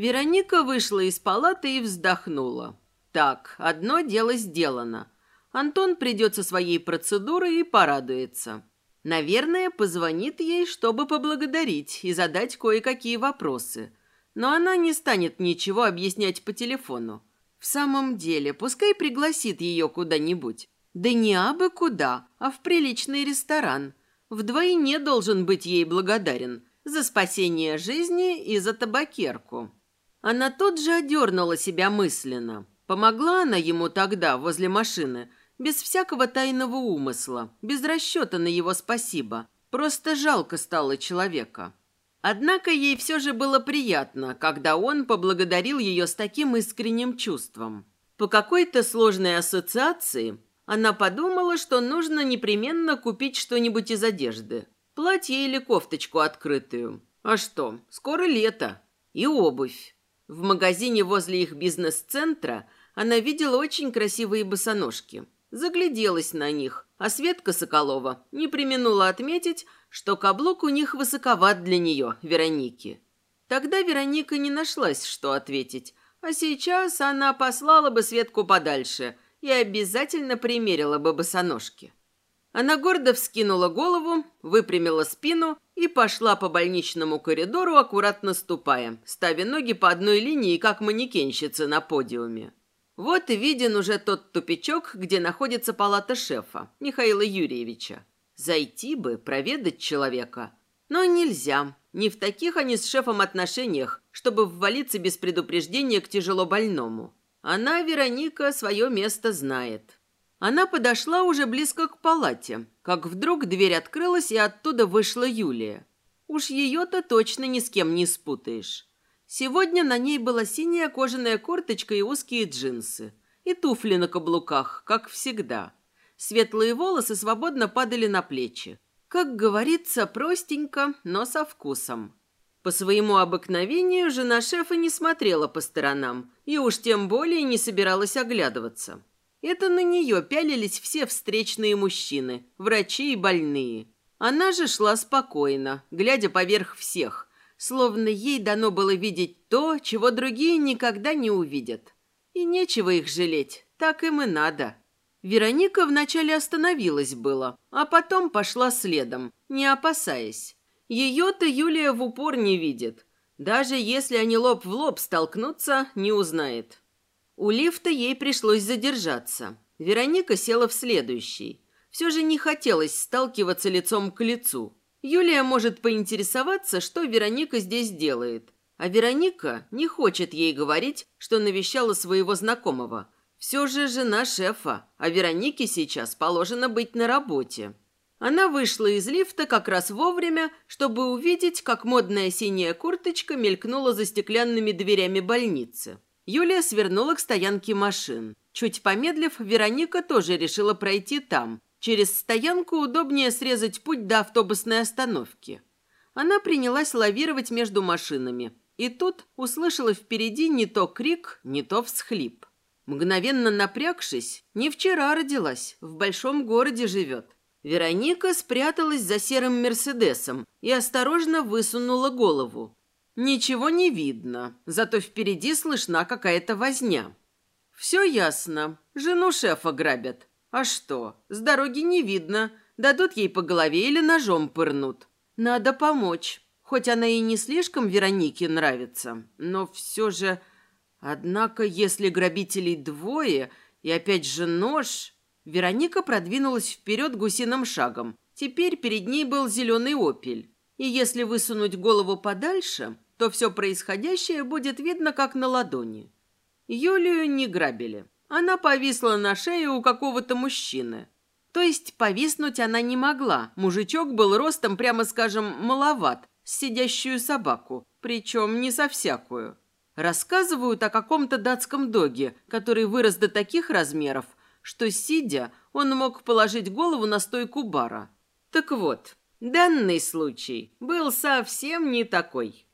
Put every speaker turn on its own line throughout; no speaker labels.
Вероника вышла из палаты и вздохнула. Так, одно дело сделано. Антон придет со своей процедурой и порадуется. Наверное, позвонит ей, чтобы поблагодарить и задать кое-какие вопросы. Но она не станет ничего объяснять по телефону. В самом деле, пускай пригласит ее куда-нибудь. Да не абы куда, а в приличный ресторан. Вдвойне должен быть ей благодарен за спасение жизни и за табакерку. Она тут же одернула себя мысленно. Помогла она ему тогда возле машины – без всякого тайного умысла, без расчета на его спасибо. Просто жалко стало человека. Однако ей все же было приятно, когда он поблагодарил ее с таким искренним чувством. По какой-то сложной ассоциации она подумала, что нужно непременно купить что-нибудь из одежды. Платье или кофточку открытую. А что, скоро лето. И обувь. В магазине возле их бизнес-центра она видела очень красивые босоножки – Загляделась на них, а Светка Соколова не применула отметить, что каблук у них высоковат для нее, Вероники. Тогда Вероника не нашлась, что ответить, а сейчас она послала бы Светку подальше и обязательно примерила бы босоножки. Она гордо вскинула голову, выпрямила спину и пошла по больничному коридору, аккуратно ступая, ставя ноги по одной линии, как манекенщица на подиуме. Вот и виден уже тот тупичок, где находится палата шефа, Михаила Юрьевича. Зайти бы, проведать человека. Но нельзя. Не в таких они с шефом отношениях, чтобы ввалиться без предупреждения к тяжело больному. Она, Вероника, свое место знает. Она подошла уже близко к палате, как вдруг дверь открылась, и оттуда вышла Юлия. Уж ее-то точно ни с кем не спутаешь. Сегодня на ней была синяя кожаная курточка и узкие джинсы. И туфли на каблуках, как всегда. Светлые волосы свободно падали на плечи. Как говорится, простенько, но со вкусом. По своему обыкновению жена шефа не смотрела по сторонам и уж тем более не собиралась оглядываться. Это на нее пялились все встречные мужчины, врачи и больные. Она же шла спокойно, глядя поверх всех, словно ей дано было видеть то, чего другие никогда не увидят. И нечего их жалеть, так им и надо. Вероника вначале остановилась было, а потом пошла следом, не опасаясь. Ее-то Юлия в упор не видит. Даже если они лоб в лоб столкнутся, не узнает. У лифта ей пришлось задержаться. Вероника села в следующий. Все же не хотелось сталкиваться лицом к лицу. Юлия может поинтересоваться, что Вероника здесь делает. А Вероника не хочет ей говорить, что навещала своего знакомого. Все же жена шефа, а Веронике сейчас положено быть на работе. Она вышла из лифта как раз вовремя, чтобы увидеть, как модная синяя курточка мелькнула за стеклянными дверями больницы. Юлия свернула к стоянке машин. Чуть помедлив, Вероника тоже решила пройти там, Через стоянку удобнее срезать путь до автобусной остановки. Она принялась лавировать между машинами. И тут услышала впереди не то крик, не то всхлип. Мгновенно напрягшись, не вчера родилась, в большом городе живет. Вероника спряталась за серым «Мерседесом» и осторожно высунула голову. Ничего не видно, зато впереди слышна какая-то возня. Все ясно. Жену шефа грабят. А что, с дороги не видно. Дадут ей по голове или ножом пырнут. Надо помочь. Хоть она и не слишком Веронике нравится, но все же... Однако, если грабителей двое, и опять же нож... Вероника продвинулась вперед гусиным шагом. Теперь перед ней был зеленый опель. И если высунуть голову подальше, то все происходящее будет видно как на ладони. Юлию не грабили. Она повисла на шее у какого-то мужчины. То есть повиснуть она не могла. Мужичок был ростом, прямо скажем, маловат, сидящую собаку, причем не со всякую. Рассказывают о каком-то датском доге, который вырос до таких размеров, что, сидя, он мог положить голову на стойку бара. Так вот, данный случай был совсем не такой.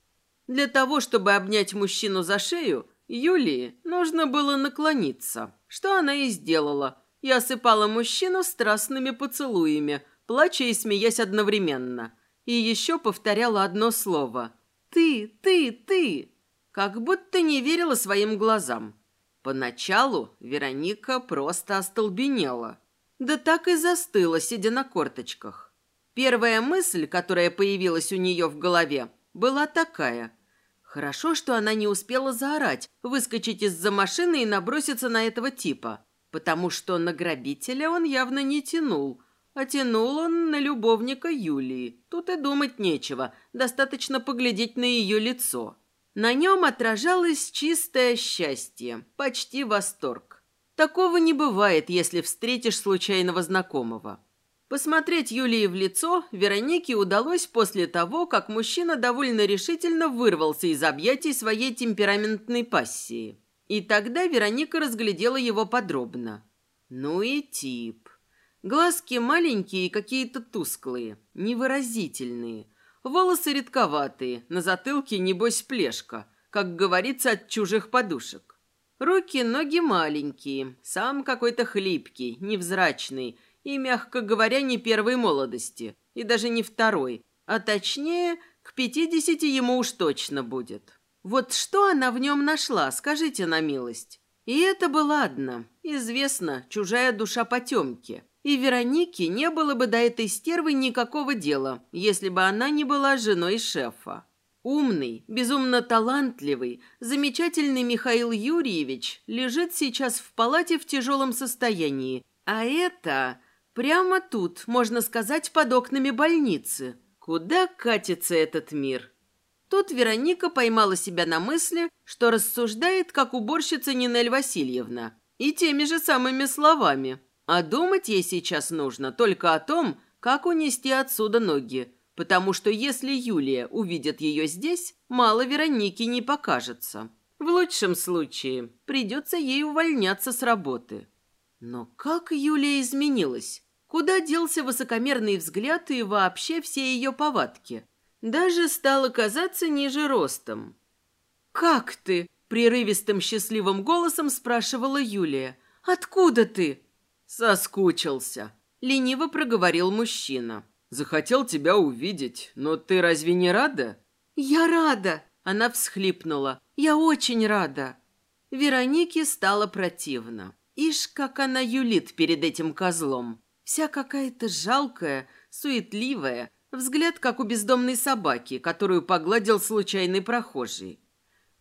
Для того, чтобы обнять мужчину за шею, Юлии нужно было наклониться, что она и сделала, и осыпала мужчину страстными поцелуями, плача и смеясь одновременно. И еще повторяла одно слово «Ты, ты, ты». как будто не верила своим глазам. Поначалу Вероника просто остолбенела. Да так и застыла, сидя на корточках. Первая мысль, которая появилась у нее в голове, была такая. Хорошо, что она не успела заорать, выскочить из-за машины и наброситься на этого типа, потому что на грабителя он явно не тянул, а тянул он на любовника Юлии. Тут и думать нечего, достаточно поглядеть на ее лицо. На нем отражалось чистое счастье, почти восторг. Такого не бывает, если встретишь случайного знакомого. Посмотреть Юлии в лицо Веронике удалось после того, как мужчина довольно решительно вырвался из объятий своей темпераментной пассии. И тогда Вероника разглядела его подробно. Ну и тип. Глазки маленькие какие-то тусклые, невыразительные. Волосы редковатые, на затылке, небось, плешка, как говорится, от чужих подушек. Руки, ноги маленькие, сам какой-то хлипкий, невзрачный – и, мягко говоря, не первой молодости, и даже не второй, а точнее, к пятидесяти ему уж точно будет. Вот что она в нем нашла, скажите на милость. И это было одно. Известно, чужая душа потемки. И Веронике не было бы до этой стервы никакого дела, если бы она не была женой шефа. Умный, безумно талантливый, замечательный Михаил Юрьевич лежит сейчас в палате в тяжелом состоянии. А это... Прямо тут, можно сказать, под окнами больницы. Куда катится этот мир? Тут Вероника поймала себя на мысли, что рассуждает, как уборщица Нинель Васильевна. И теми же самыми словами. А думать ей сейчас нужно только о том, как унести отсюда ноги. Потому что если Юлия увидит ее здесь, мало Веронике не покажется. В лучшем случае придется ей увольняться с работы. Но как Юлия изменилась? Куда делся высокомерный взгляд и вообще все ее повадки? Даже стало казаться ниже ростом. «Как ты?» – прерывистым счастливым голосом спрашивала Юлия. «Откуда ты?» «Соскучился», – лениво проговорил мужчина. «Захотел тебя увидеть, но ты разве не рада?» «Я рада!» – она всхлипнула. «Я очень рада!» Веронике стало противно. Ишь, как она юлит перед этим козлом. Вся какая-то жалкая, суетливая, взгляд, как у бездомной собаки, которую погладил случайный прохожий.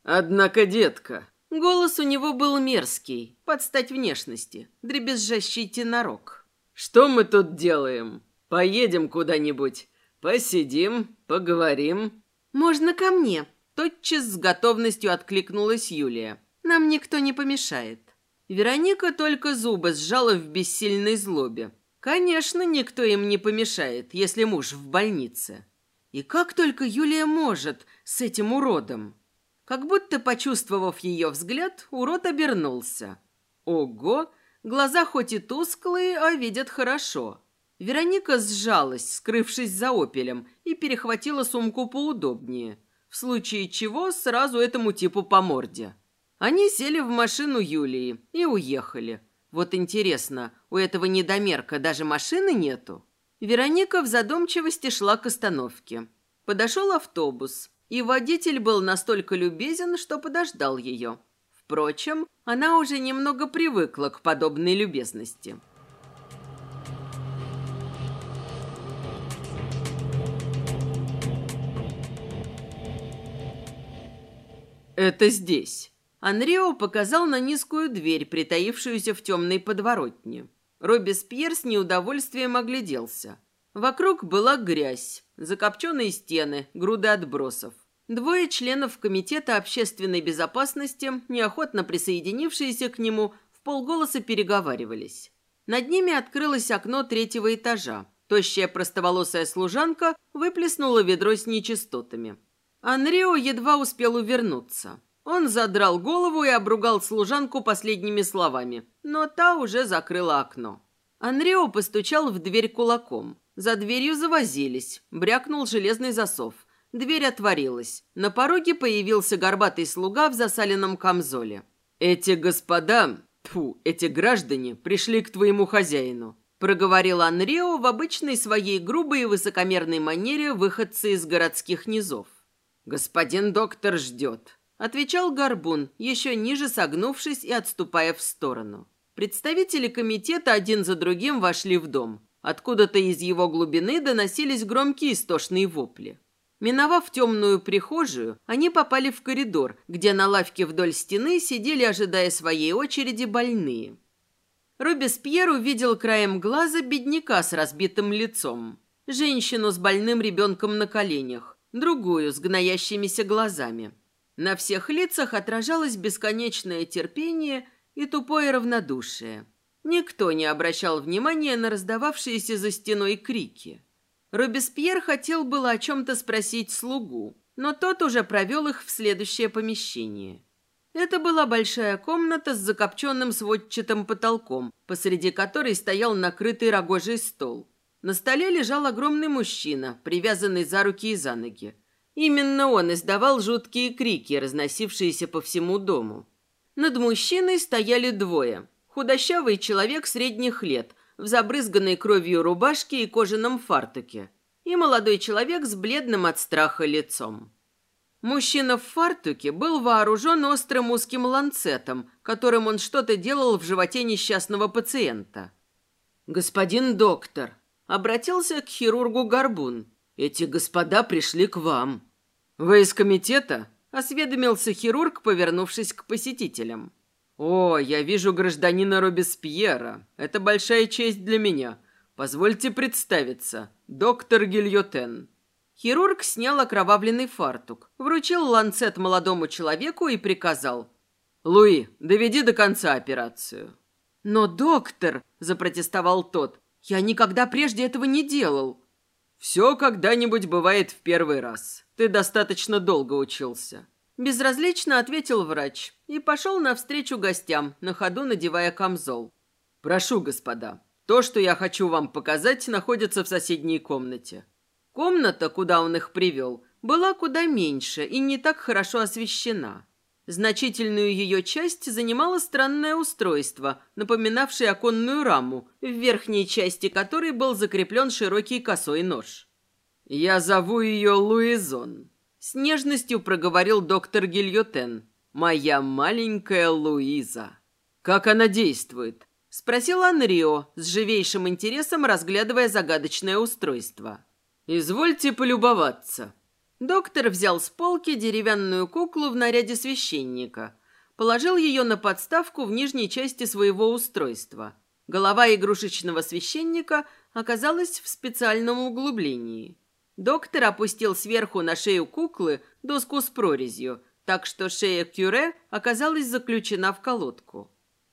«Однако, детка...» Голос у него был мерзкий, под стать внешности, дребезжащий тенорок. «Что мы тут делаем? Поедем куда-нибудь, посидим, поговорим». «Можно ко мне?» Тотчас с готовностью откликнулась Юлия. «Нам никто не помешает». Вероника только зубы сжала в бессильной злобе. Конечно, никто им не помешает, если муж в больнице. И как только Юлия может с этим уродом? Как будто, почувствовав ее взгляд, урод обернулся. Ого! Глаза хоть и тусклые, а видят хорошо. Вероника сжалась, скрывшись за опелем, и перехватила сумку поудобнее, в случае чего сразу этому типу по морде. Они сели в машину Юлии и уехали. Вот интересно, у этого недомерка даже машины нету? Вероника в задумчивости шла к остановке. Подошел автобус, и водитель был настолько любезен, что подождал ее. Впрочем, она уже немного привыкла к подобной любезности. «Это здесь», Анрио показал на низкую дверь, притаившуюся в темной подворотне. Робеспьер с неудовольствием огляделся. Вокруг была грязь, закопченные стены, груды отбросов. Двое членов Комитета общественной безопасности, неохотно присоединившиеся к нему, в полголоса переговаривались. Над ними открылось окно третьего этажа. Тощая простоволосая служанка выплеснула ведро с нечистотами. Анрио едва успел увернуться. Он задрал голову и обругал служанку последними словами, но та уже закрыла окно. Анрео постучал в дверь кулаком. За дверью завозились, брякнул железный засов. Дверь отворилась. На пороге появился горбатый слуга в засаленном камзоле. «Эти господа, тфу, эти граждане пришли к твоему хозяину», проговорил Анрео в обычной своей грубой и высокомерной манере выходцы из городских низов. «Господин доктор ждет. — отвечал Горбун, еще ниже согнувшись и отступая в сторону. Представители комитета один за другим вошли в дом. Откуда-то из его глубины доносились громкие истошные вопли. Миновав темную прихожую, они попали в коридор, где на лавке вдоль стены сидели, ожидая своей очереди, больные. Робеспьер увидел краем глаза бедняка с разбитым лицом, женщину с больным ребенком на коленях, другую с гноящимися глазами. На всех лицах отражалось бесконечное терпение и тупое равнодушие. Никто не обращал внимания на раздававшиеся за стеной крики. Робеспьер хотел было о чем-то спросить слугу, но тот уже провел их в следующее помещение. Это была большая комната с закопченным сводчатым потолком, посреди которой стоял накрытый рогожий стол. На столе лежал огромный мужчина, привязанный за руки и за ноги. Именно он издавал жуткие крики, разносившиеся по всему дому. Над мужчиной стояли двое. Худощавый человек средних лет, в забрызганной кровью рубашке и кожаном фартуке, и молодой человек с бледным от страха лицом. Мужчина в фартуке был вооружен острым узким ланцетом, которым он что-то делал в животе несчастного пациента. «Господин доктор», — обратился к хирургу Горбун, — «эти господа пришли к вам». «Вы из комитета?» осведомился хирург, повернувшись к посетителям. «О, я вижу гражданина Робеспьера. Это большая честь для меня. Позвольте представиться. Доктор Гильотен». Хирург снял окровавленный фартук, вручил ланцет молодому человеку и приказал. «Луи, доведи до конца операцию». «Но, доктор», – запротестовал тот, – «я никогда прежде этого не делал». «Все когда-нибудь бывает в первый раз. Ты достаточно долго учился». Безразлично ответил врач и пошел навстречу гостям, на ходу надевая камзол. «Прошу, господа, то, что я хочу вам показать, находится в соседней комнате». Комната, куда он их привел, была куда меньше и не так хорошо освещена. Значительную ее часть занимало странное устройство, напоминавшее оконную раму, в верхней части которой был закреплен широкий косой нож. «Я зову ее Луизон», — с нежностью проговорил доктор Гильотен. «Моя маленькая Луиза». «Как она действует?» — спросил Анрио, с живейшим интересом разглядывая загадочное устройство. «Извольте полюбоваться», Доктор взял с полки деревянную куклу в наряде священника, положил ее на подставку в нижней части своего устройства. Голова игрушечного священника оказалась в специальном углублении. Доктор опустил сверху на шею куклы доску с прорезью, так что шея Кюре оказалась заключена в колодку.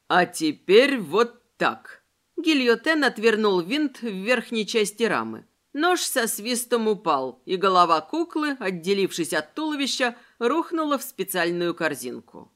«А теперь вот так!» Гильотен отвернул винт в верхней части рамы. Нож со свистом упал, и голова куклы, отделившись от туловища, рухнула в специальную корзинку.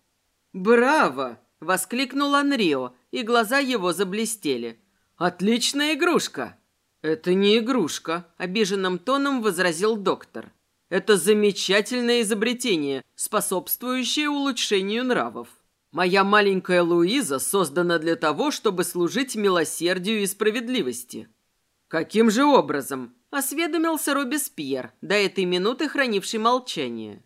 «Браво!» — воскликнул Анрио, и глаза его заблестели. «Отличная игрушка!» «Это не игрушка», — обиженным тоном возразил доктор. «Это замечательное изобретение, способствующее улучшению нравов. Моя маленькая Луиза создана для того, чтобы служить милосердию и справедливости. «Каким же образом?» – осведомился Робеспьер, до этой минуты хранивший молчание.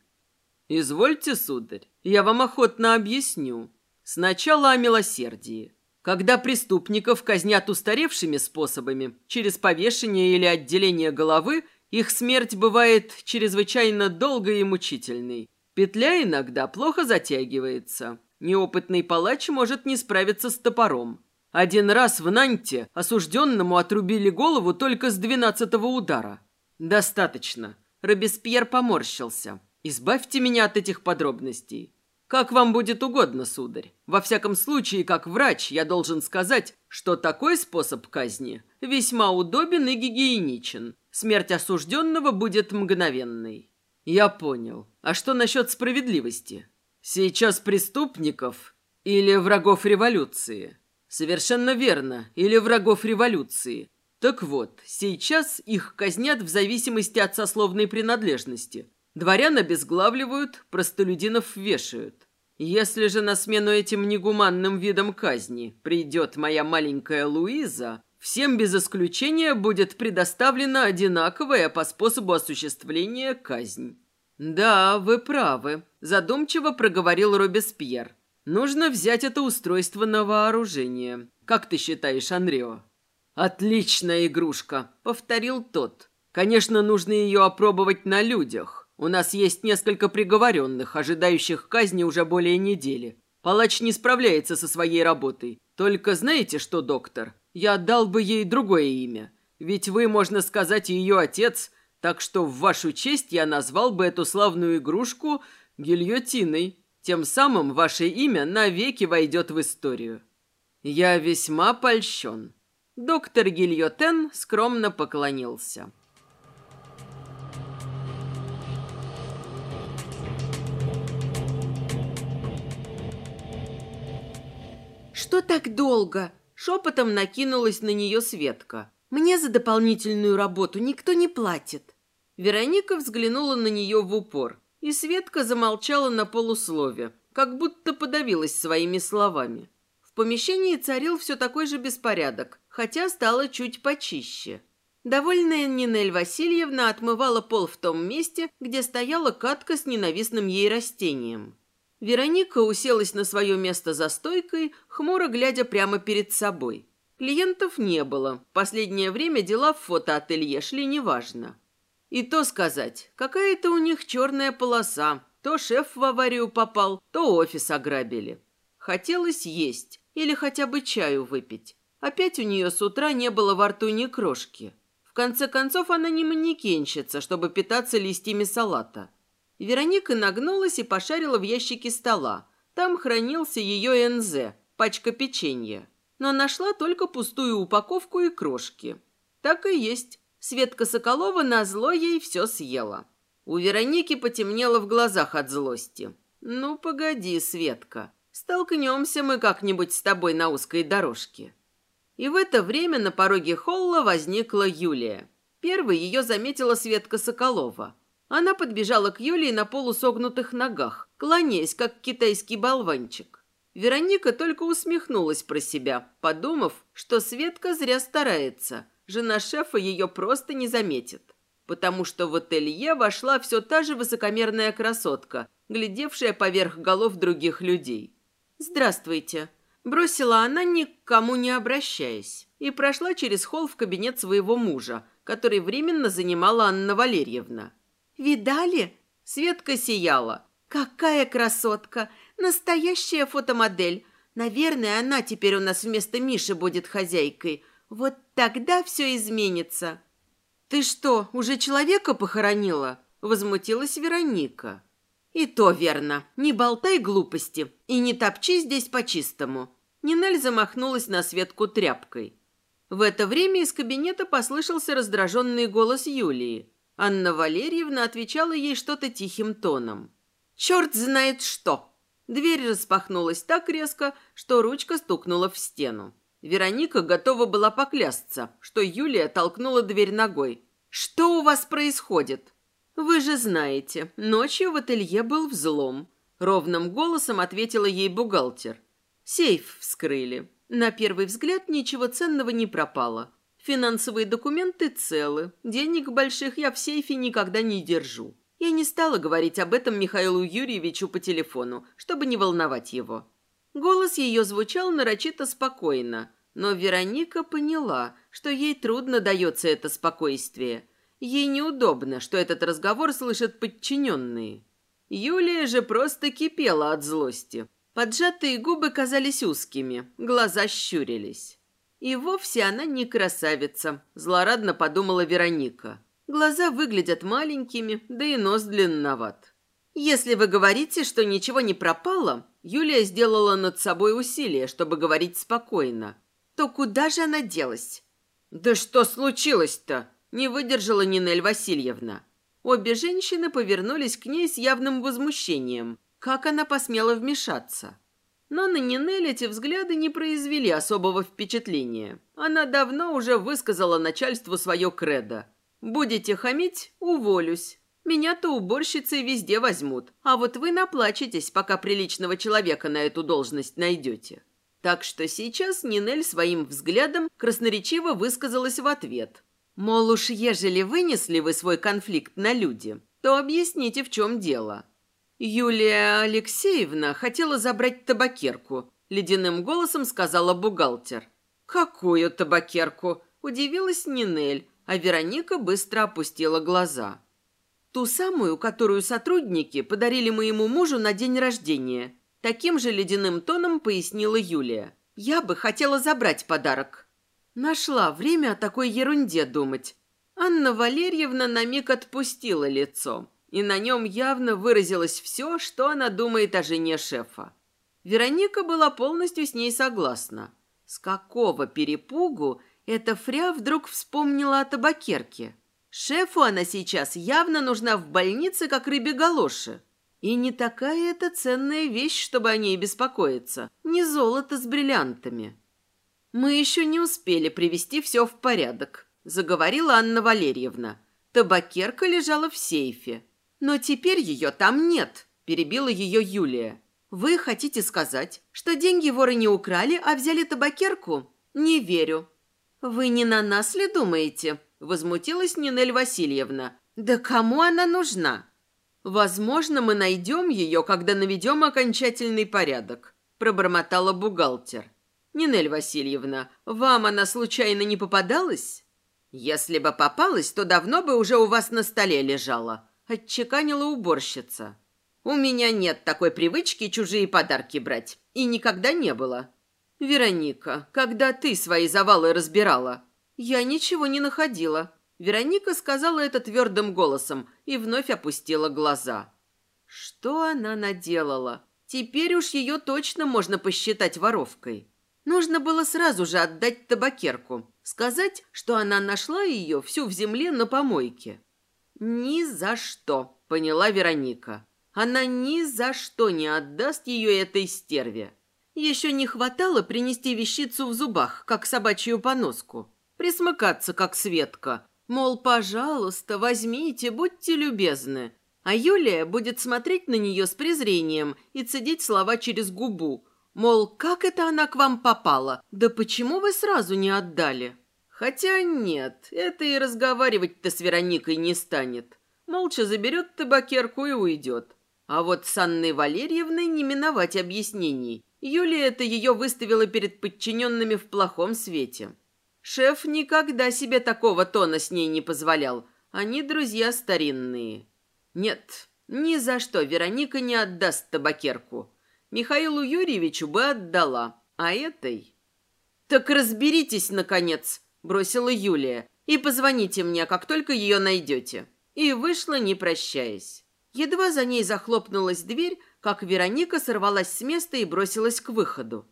«Извольте, сударь, я вам охотно объясню. Сначала о милосердии. Когда преступников казнят устаревшими способами, через повешение или отделение головы, их смерть бывает чрезвычайно долгой и мучительной. Петля иногда плохо затягивается. Неопытный палач может не справиться с топором. Один раз в Нанте осужденному отрубили голову только с двенадцатого удара. Достаточно. Робеспьер поморщился. Избавьте меня от этих подробностей. Как вам будет угодно, сударь. Во всяком случае, как врач, я должен сказать, что такой способ казни весьма удобен и гигиеничен. Смерть осужденного будет мгновенной. Я понял. А что насчет справедливости? Сейчас преступников или врагов революции? Совершенно верно. Или врагов революции. Так вот, сейчас их казнят в зависимости от сословной принадлежности. Дворян обезглавливают, простолюдинов вешают. Если же на смену этим негуманным видам казни придет моя маленькая Луиза, всем без исключения будет предоставлена одинаковая по способу осуществления казнь. «Да, вы правы», – задумчиво проговорил Робеспьер. «Нужно взять это устройство на вооружение. Как ты считаешь, Анрио?» «Отличная игрушка», – повторил тот. «Конечно, нужно ее опробовать на людях. У нас есть несколько приговоренных, ожидающих казни уже более недели. Палач не справляется со своей работой. Только знаете что, доктор? Я дал бы ей другое имя. Ведь вы, можно сказать, ее отец, так что в вашу честь я назвал бы эту славную игрушку гильотиной. Тем самым ваше имя навеки войдет в историю. Я весьма польщен. Доктор Гильотен скромно поклонился.
«Что так долго?» Шепотом накинулась на нее Светка. «Мне за дополнительную работу никто не платит».
Вероника взглянула на нее в упор, и Светка замолчала на полуслове, как будто подавилась своими словами. В помещении царил все такой же беспорядок, хотя стало чуть почище. Довольная Нинель Васильевна отмывала пол в том месте, где стояла катка с ненавистным ей растением. Вероника уселась на свое место за стойкой, хмуро глядя прямо перед собой. Клиентов не было. Последнее время дела в фотоателье шли неважно. И то сказать, какая-то у них черная полоса. То шеф в аварию попал, то офис ограбили. Хотелось есть или хотя бы чаю выпить. Опять у нее с утра не было во рту ни крошки. В конце концов, она не манекенщица, чтобы питаться листьями салата. Вероника нагнулась и пошарила в ящике стола. Там хранился ее НЗ, пачка печенья. Но нашла только пустую упаковку и крошки. Так и есть. Светка Соколова назло ей все съела. У Вероники потемнело в глазах от злости. «Ну, погоди, Светка, столкнемся мы как-нибудь с тобой на узкой дорожке». И в это время на пороге холла возникла Юлия. Первой ее заметила Светка Соколова – она подбежала к Юлии на полусогнутых ногах, кланяясь, как китайский болванчик. Вероника только усмехнулась про себя, подумав, что Светка зря старается. Жена шефа ее просто не заметит. Потому что в ателье вошла все та же высокомерная красотка, глядевшая поверх голов других людей. «Здравствуйте», – бросила она, ни к кому не обращаясь, и прошла через холл в кабинет своего мужа, который временно занимала Анна Валерьевна.
Видали?
Светка сияла.
Какая красотка! Настоящая фотомодель. Наверное, она теперь у нас вместо Миши будет хозяйкой. Вот тогда все изменится.
Ты что, уже человека похоронила? Возмутилась Вероника.
И то верно. Не болтай глупости и не топчи здесь по-чистому.
Нинель замахнулась на Светку тряпкой. В это время из кабинета послышался раздраженный голос Юлии. Анна Валерьевна отвечала ей что-то тихим тоном. «Черт знает что!» Дверь распахнулась так резко, что ручка стукнула в стену. Вероника готова была поклясться, что Юлия толкнула дверь ногой. «Что у вас происходит?» «Вы же знаете, ночью в ателье был взлом», — ровным голосом ответила ей бухгалтер. «Сейф вскрыли. На первый взгляд ничего ценного не пропало. Финансовые документы целы. Денег больших я в сейфе никогда не держу. Я не стала говорить об этом Михаилу Юрьевичу по телефону, чтобы не волновать его. Голос ее звучал нарочито спокойно, но Вероника поняла, что ей трудно дается это спокойствие. Ей неудобно, что этот разговор слышат подчиненные. Юлия же просто кипела от злости. Поджатые губы казались узкими, глаза щурились. И вовсе она не красавица, злорадно подумала Вероника. Глаза выглядят маленькими, да и нос длинноват. Если вы говорите, что ничего не пропало, Юлия сделала над собой усилие, чтобы говорить спокойно. То куда же она делась? Да что случилось-то? Не выдержала Нинель Васильевна. Обе женщины повернулись к ней с явным возмущением. Как она посмела вмешаться? Но на Нинель эти взгляды не произвели особого впечатления. Она давно уже высказала начальству свое кредо. «Будете хамить – уволюсь. Меня-то уборщицы везде возьмут, а вот вы наплачетесь, пока приличного человека на эту должность найдете». Так что сейчас Нинель своим взглядом красноречиво высказалась в ответ. Мол, уж ежели вынесли вы свой конфликт на люди, то объясните, в чем дело». «Юлия Алексеевна хотела забрать табакерку», – ледяным голосом сказала бухгалтер. «Какую табакерку?» – удивилась Нинель, а Вероника быстро опустила глаза. «Ту самую, которую сотрудники подарили моему мужу на день рождения», – таким же ледяным тоном пояснила Юлия. «Я бы хотела забрать подарок». Нашла время о такой ерунде думать. Анна Валерьевна на миг отпустила лицо и на нем явно выразилось все, что она думает о жене шефа. Вероника была полностью с ней согласна. С какого перепугу эта фря вдруг вспомнила о табакерке? Шефу она сейчас явно нужна в больнице, как рыбе галоши. И не такая это ценная вещь, чтобы о ней беспокоиться. Не золото с бриллиантами. «Мы еще не успели привести все в порядок», – заговорила Анна Валерьевна. Табакерка лежала в сейфе. «Но теперь ее там нет», – перебила ее Юлия. «Вы хотите сказать, что деньги воры не украли, а взяли табакерку? Не верю». «Вы не на нас ли думаете?» – возмутилась Нинель Васильевна. «Да кому она нужна?» «Возможно, мы найдем ее, когда наведем окончательный порядок», – пробормотала бухгалтер. «Нинель Васильевна, вам она случайно не попадалась?» «Если бы попалась, то давно бы уже у вас на столе лежала», отчеканила уборщица. «У меня нет такой привычки чужие подарки брать. И никогда не было». «Вероника, когда ты свои завалы разбирала?» «Я ничего не находила». Вероника сказала это твердым голосом и вновь опустила глаза. Что она наделала? Теперь уж ее точно можно посчитать воровкой. Нужно было сразу же отдать табакерку, сказать, что она нашла ее всю в земле на помойке. «Ни за что», — поняла Вероника. «Она ни за что не отдаст ее этой стерве. Еще не хватало принести вещицу в зубах, как собачью поноску. Присмыкаться, как Светка. Мол, пожалуйста, возьмите, будьте любезны. А Юлия будет смотреть на нее с презрением и цедить слова через губу. Мол, как это она к вам попала? Да почему вы сразу не отдали?» Хотя нет, это и разговаривать-то с Вероникой не станет. Молча заберет табакерку и уйдет. А вот с Анной Валерьевной не миновать объяснений. Юлия это ее выставила перед подчиненными в плохом свете. Шеф никогда себе такого тона с ней не позволял. Они друзья старинные. Нет, ни за что Вероника не отдаст табакерку. Михаилу Юрьевичу бы отдала, а этой... «Так разберитесь, наконец!» бросила Юлия. «И позвоните мне, как только ее найдете». И вышла, не прощаясь. Едва за ней захлопнулась дверь, как Вероника сорвалась с места и бросилась к выходу.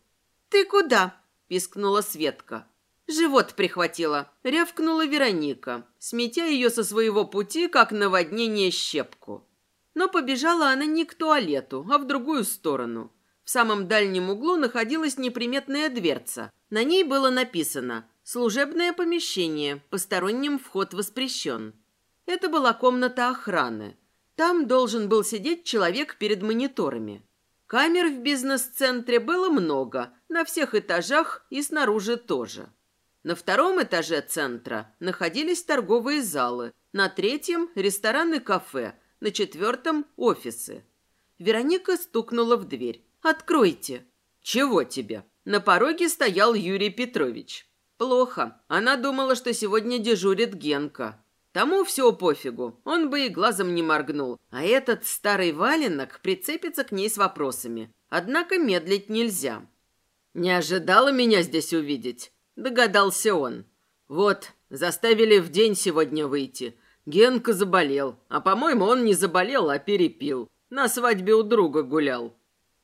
«Ты куда?» – пискнула Светка. Живот прихватила, рявкнула Вероника, сметя ее со своего пути, как наводнение щепку. Но побежала она не к туалету, а в другую сторону. В самом дальнем углу находилась неприметная дверца. На ней было написано Служебное помещение, посторонним вход воспрещен. Это была комната охраны. Там должен был сидеть человек перед мониторами. Камер в бизнес-центре было много, на всех этажах и снаружи тоже. На втором этаже центра находились торговые залы, на третьем – ресторан и кафе, на четвертом – офисы. Вероника стукнула в дверь. «Откройте!» «Чего тебе?» На пороге стоял Юрий Петрович. Плохо. Она думала, что сегодня дежурит Генка. Тому все пофигу, он бы и глазом не моргнул. А этот старый валенок прицепится к ней с вопросами. Однако медлить нельзя. «Не ожидала меня здесь увидеть?» – догадался он. «Вот, заставили в день сегодня выйти. Генка заболел, а, по-моему, он не заболел, а перепил. На свадьбе у друга гулял.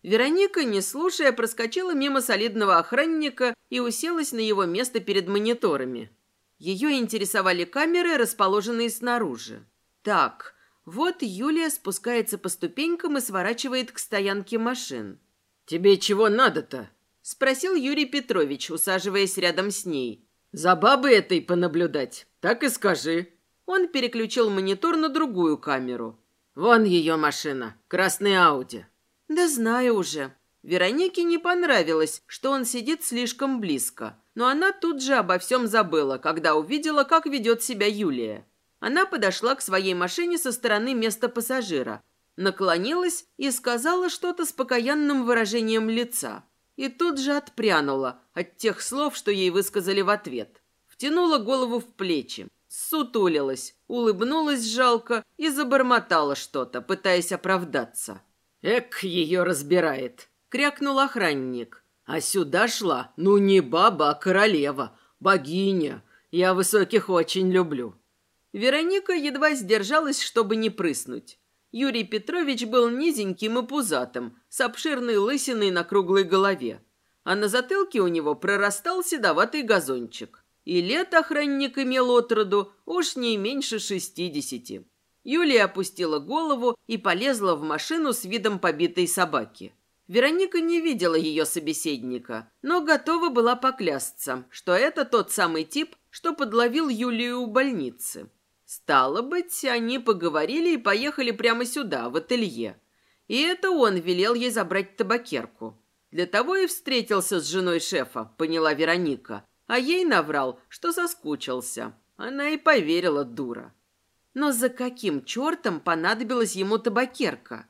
Вероника, не слушая, проскочила мимо солидного охранника и уселась на его место перед мониторами. Ее интересовали камеры, расположенные снаружи. Так, вот Юлия спускается по ступенькам и сворачивает к стоянке машин. «Тебе чего надо-то?» – спросил Юрий Петрович, усаживаясь рядом с ней. «За бабой этой понаблюдать, так и скажи». Он переключил монитор на другую камеру. «Вон ее машина, красный Ауди. Да знаю уже. Веронике не понравилось, что он сидит слишком близко. Но она тут же обо всем забыла, когда увидела, как ведет себя Юлия. Она подошла к своей машине со стороны места пассажира, наклонилась и сказала что-то с покаянным выражением лица. И тут же отпрянула от тех слов, что ей высказали в ответ. Втянула голову в плечи, сутулилась, улыбнулась жалко и забормотала что-то, пытаясь оправдаться. «Эк, ее разбирает!» — крякнул охранник. «А сюда шла, ну не баба, а королева, богиня. Я высоких очень люблю». Вероника едва сдержалась, чтобы не прыснуть. Юрий Петрович был низеньким и пузатым, с обширной лысиной на круглой голове. А на затылке у него прорастал седоватый газончик. И лет охранник имел отроду уж не меньше шестидесяти. Юлия опустила голову и полезла в машину с видом побитой собаки. Вероника не видела ее собеседника, но готова была поклясться, что это тот самый тип, что подловил Юлию у больницы. Стало быть, они поговорили и поехали прямо сюда, в ателье. И это он велел ей забрать табакерку. Для того и встретился с женой шефа, поняла Вероника. А ей наврал, что соскучился. Она и поверила, дура. Но за каким чертом понадобилась ему табакерка?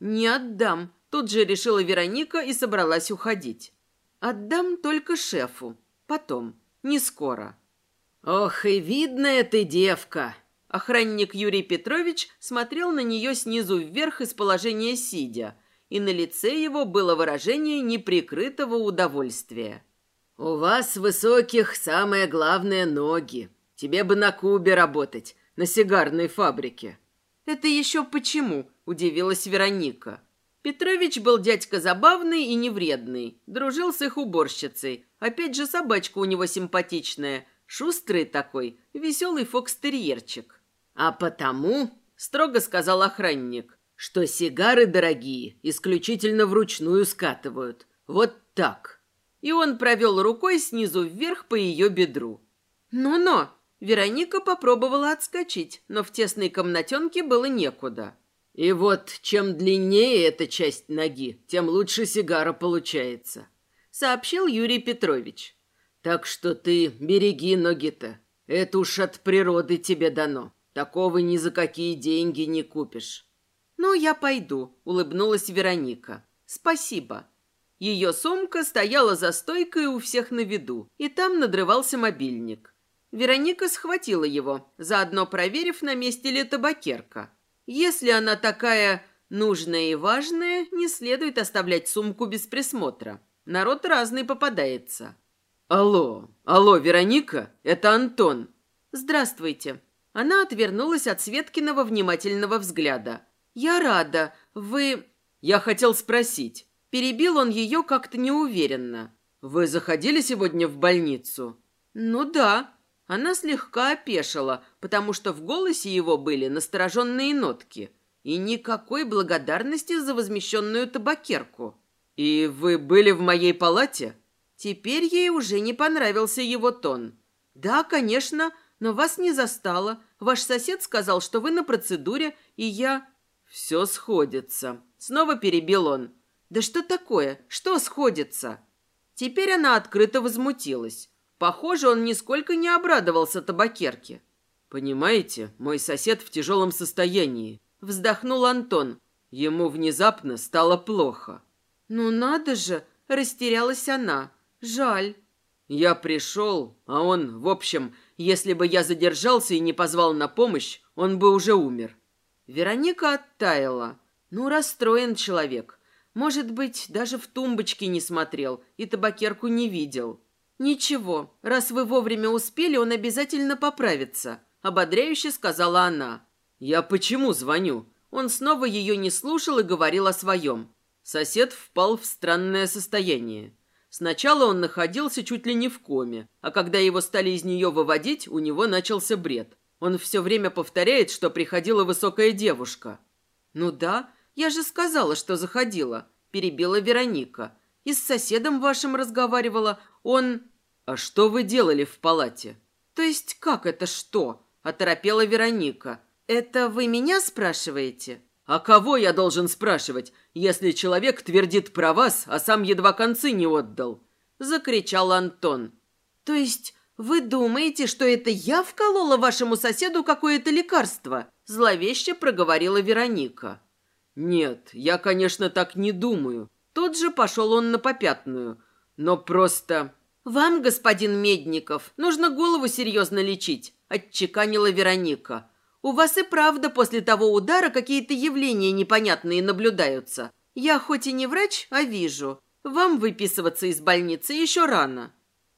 «Не отдам», – тут же решила Вероника и собралась уходить. «Отдам только шефу. Потом. Не скоро». «Ох, и видная ты девка!» Охранник Юрий Петрович смотрел на нее снизу вверх из положения сидя, и на лице его было выражение неприкрытого удовольствия. «У вас, высоких, самое главное – ноги. Тебе бы на Кубе работать, на сигарной фабрике». «Это еще почему?» – удивилась Вероника. Петрович был дядька забавный и невредный, дружил с их уборщицей. Опять же собачка у него симпатичная, Шустрый такой, веселый фокстерьерчик. А потому, строго сказал охранник, что сигары дорогие исключительно вручную скатывают. Вот так. И он провел рукой снизу вверх по ее бедру. «Ну-но!» Вероника попробовала отскочить, но в тесной комнатенке было некуда. И вот, чем длиннее эта часть ноги, тем лучше сигара получается, сообщил Юрий Петрович. Так что ты береги ноги-то. Это уж от природы тебе дано. Такого ни за какие деньги не купишь. Ну, я пойду, улыбнулась Вероника. Спасибо. Ее сумка стояла за стойкой у всех на виду, и там надрывался мобильник. Вероника схватила его, заодно проверив, на месте ли табакерка. Если она такая нужная и важная, не следует оставлять сумку без присмотра. Народ разный попадается. «Алло, алло, Вероника, это Антон». «Здравствуйте». Она отвернулась от Светкиного внимательного взгляда. «Я рада. Вы...» «Я хотел спросить». Перебил он ее как-то неуверенно. «Вы заходили сегодня в больницу?» «Ну да». Она слегка опешила, потому что в голосе его были настороженные нотки. И никакой благодарности за возмещенную табакерку. «И вы были в моей палате?» Теперь ей уже не понравился его тон. «Да, конечно, но вас не застала. Ваш сосед сказал, что вы на процедуре, и я...» «Все сходится», — снова перебил он. «Да что такое? Что сходится?» Теперь она открыто возмутилась. Похоже, он нисколько не обрадовался табакерке. «Понимаете, мой сосед в тяжелом состоянии», — вздохнул Антон. Ему внезапно стало плохо. «Ну надо же!» — растерялась она. Жаль. Я пришел, а он, в общем, если бы я задержался и не позвал на помощь, он бы уже умер. Вероника оттаяла. Ну, расстроен человек. Может быть, даже в тумбочке не смотрел и табакерку не видел. Ничего, раз вы вовремя успели, он обязательно поправится, ободряюще сказала она. Я почему звоню? Он снова ее не слушал и говорил о своем. Сосед впал в странное состояние. Сначала он находился чуть ли не в коме, а когда его стали из нее выводить, у него начался бред. Он все время повторяет, что приходила высокая девушка. «Ну да, я же сказала, что заходила», – перебила Вероника. «И с соседом вашим разговаривала. Он...» «А что вы делали в палате?» «То есть как это что?» – оторопела Вероника. «Это вы меня спрашиваете?» «А кого я должен спрашивать, если человек твердит про вас, а сам едва концы не отдал?» Закричал Антон. «То есть
«Вы думаете, что это я вколола вашему соседу какое-то лекарство?» Зловеще проговорила Вероника.
«Нет, я, конечно, так не думаю». Тут же пошел он на попятную. Но просто...
«Вам, господин Медников, нужно голову серьезно лечить», – отчеканила Вероника. «У вас и правда после того удара какие-то явления непонятные наблюдаются. Я хоть и не врач, а вижу. Вам выписываться из больницы еще рано».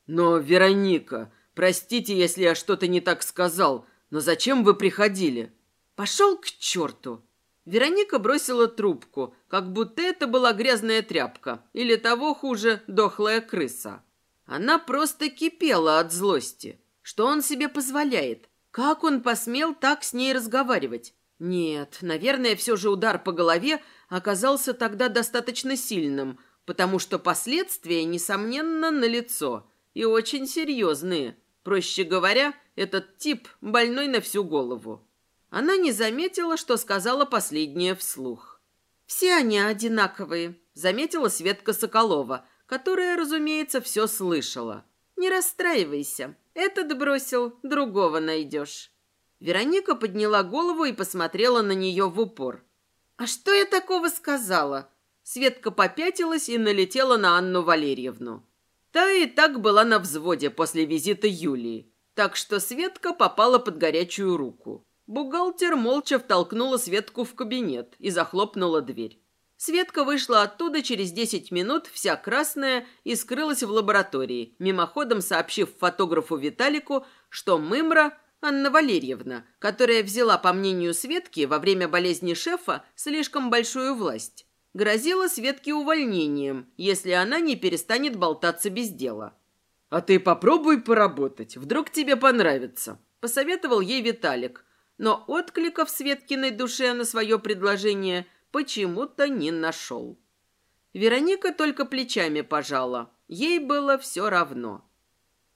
«Но, Вероника, простите, если я что-то не так сказал, но зачем вы приходили?»
«Пошел к черту!» Вероника бросила трубку, как будто это была грязная тряпка, или того хуже, дохлая крыса. Она просто кипела от злости. Что он себе позволяет? Как он посмел так с ней разговаривать? Нет, наверное, все же удар по голове оказался тогда достаточно сильным, потому что последствия, несомненно, налицо и очень серьезные. Проще говоря, этот тип больной на всю голову. Она не заметила, что сказала последнее вслух. «Все они одинаковые», — заметила Светка Соколова, которая, разумеется, все слышала. «Не расстраивайся. Этот бросил, другого найдешь». Вероника подняла голову и посмотрела на нее в упор. «А что я такого сказала?» Светка попятилась и налетела на Анну Валерьевну. Та и так была на взводе после визита Юлии, так что Светка попала под горячую руку. Бухгалтер молча втолкнула Светку в кабинет и захлопнула дверь. Светка вышла оттуда через 10 минут, вся красная, и скрылась в лаборатории, мимоходом сообщив фотографу Виталику, что Мымра Анна Валерьевна, которая взяла, по мнению Светки, во время болезни шефа слишком большую власть, грозила Светке увольнением, если она не перестанет болтаться без дела.
«А ты попробуй поработать, вдруг тебе понравится», – посоветовал ей Виталик. Но отклика в Светкиной душе на свое предложение почему-то не нашел.
Вероника только плечами пожала. Ей было все равно.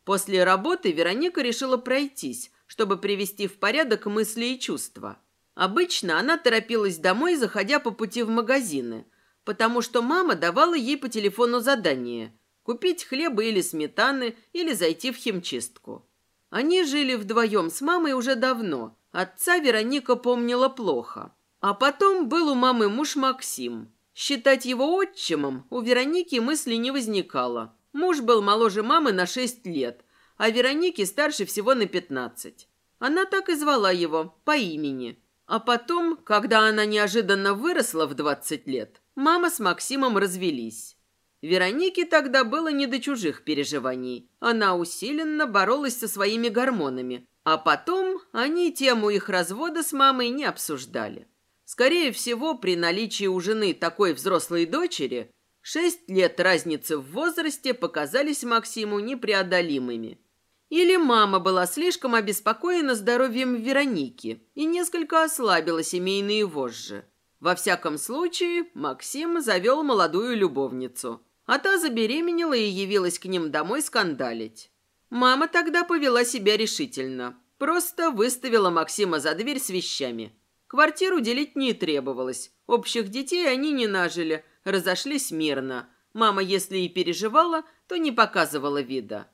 После работы Вероника решила пройтись, чтобы привести в порядок мысли и чувства. Обычно она торопилась домой, заходя по пути в магазины, потому что мама давала ей по телефону задание – купить хлеба или сметаны, или зайти в химчистку. Они жили вдвоем с мамой уже давно. Отца Вероника помнила плохо. А потом был у мамы муж Максим. Считать его отчимом у Вероники мысли не возникало. Муж был моложе мамы на шесть лет, а Вероники старше всего на пятнадцать. Она так и звала его, по имени. А потом, когда она неожиданно выросла в двадцать лет, мама с Максимом развелись. Веронике тогда было не до чужих переживаний. Она усиленно боролась со своими гормонами. А потом они тему их развода с мамой не обсуждали. Скорее всего, при наличии у жены такой взрослой дочери, шесть лет разницы в возрасте показались Максиму непреодолимыми. Или мама была слишком обеспокоена здоровьем Вероники и несколько ослабила семейные вожжи. Во всяком случае, Максим завел молодую любовницу, а та забеременела и явилась к ним домой скандалить. Мама тогда повела себя решительно, просто выставила Максима за дверь с вещами – Квартиру делить не требовалось. Общих детей они не нажили, разошлись мирно. Мама, если и переживала, то не показывала вида.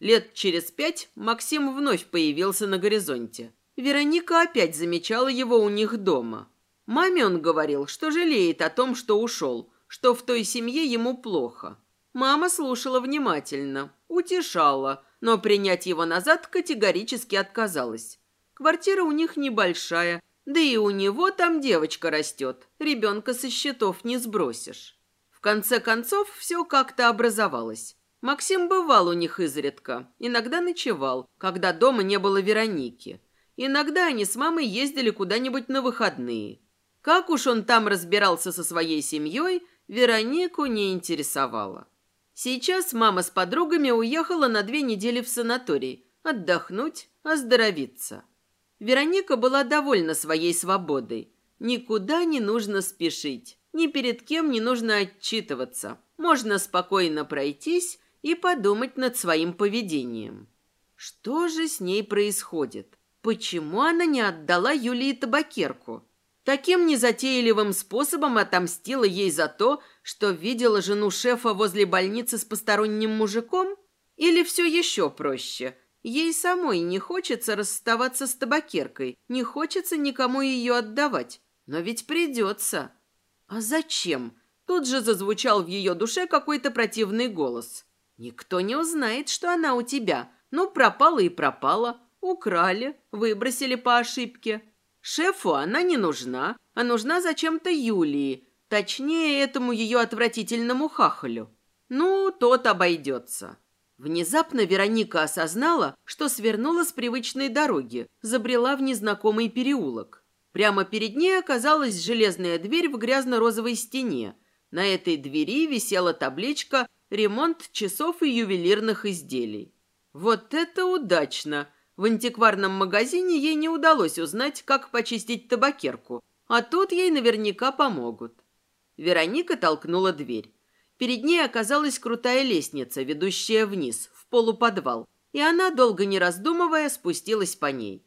Лет через пять Максим вновь появился на горизонте. Вероника опять замечала его у них дома. Маме он говорил, что жалеет о том, что ушел, что в той семье ему плохо. Мама слушала внимательно, утешала, но принять его назад категорически отказалась. Квартира у них небольшая, да и у него там девочка растет, ребенка со счетов не сбросишь. В конце концов, все как-то образовалось. Максим бывал у них изредка, иногда ночевал, когда дома не было Вероники. Иногда они с мамой ездили куда-нибудь на выходные. Как уж он там разбирался со своей семьей, Веронику не интересовало. Сейчас мама с подругами уехала на две недели в санаторий, отдохнуть, оздоровиться. Вероника была довольна своей свободой. Никуда не нужно спешить, ни перед кем не нужно отчитываться. Можно спокойно пройтись и подумать над своим поведением. Что же с ней происходит? Почему она не отдала Юлии табакерку? Таким незатейливым способом отомстила ей за то, что видела жену шефа возле больницы с посторонним мужиком? Или все еще проще – Ей самой не хочется расставаться с табакеркой, не хочется никому ее отдавать. Но ведь придется. А зачем? Тут же зазвучал в ее душе какой-то противный голос. Никто не узнает, что она у тебя. Ну, пропала и пропала. Украли, выбросили по ошибке. Шефу она не нужна, а нужна зачем-то Юлии, точнее, этому ее отвратительному хахалю. Ну, тот обойдется. Внезапно Вероника осознала, что свернула с привычной дороги, забрела в незнакомый переулок. Прямо перед ней оказалась железная дверь в грязно-розовой стене. На этой двери висела табличка «Ремонт часов и ювелирных изделий». Вот это удачно! В антикварном магазине ей не удалось узнать, как почистить табакерку, а тут ей наверняка помогут. Вероника толкнула дверь. Перед ней оказалась крутая лестница, ведущая вниз, в полуподвал, и она, долго не раздумывая, спустилась по ней.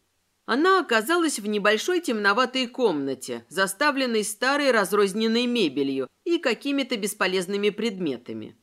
Она оказалась в небольшой темноватой комнате, заставленной старой разрозненной мебелью и какими-то бесполезными предметами.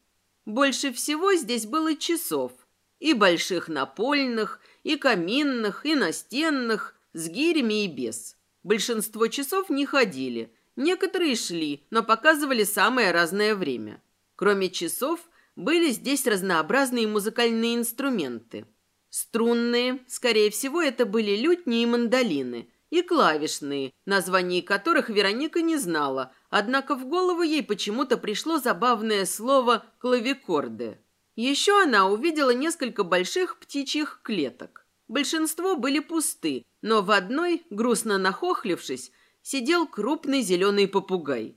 Больше всего здесь было часов, и больших напольных, и каминных, и настенных, с гирями и без. Большинство часов не ходили, некоторые шли, но показывали самое разное время. Кроме часов, были здесь разнообразные музыкальные инструменты. Струнные, скорее всего, это были лютни и мандолины, и клавишные, названий которых Вероника не знала, однако в голову ей почему-то пришло забавное слово «клавикорды». Еще она увидела несколько больших птичьих клеток. Большинство были пусты, но в одной, грустно нахохлившись, сидел крупный зеленый попугай.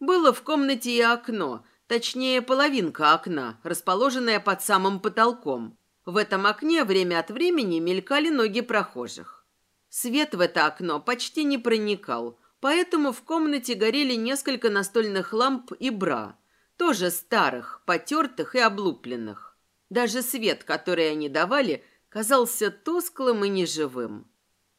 Было в комнате и окно, Точнее, половинка окна, расположенная под самым потолком. В этом окне время от времени мелькали ноги прохожих. Свет в это окно почти не проникал, поэтому в комнате горели несколько настольных ламп и бра, тоже старых, потертых и облупленных. Даже свет, который они давали, казался тусклым и неживым.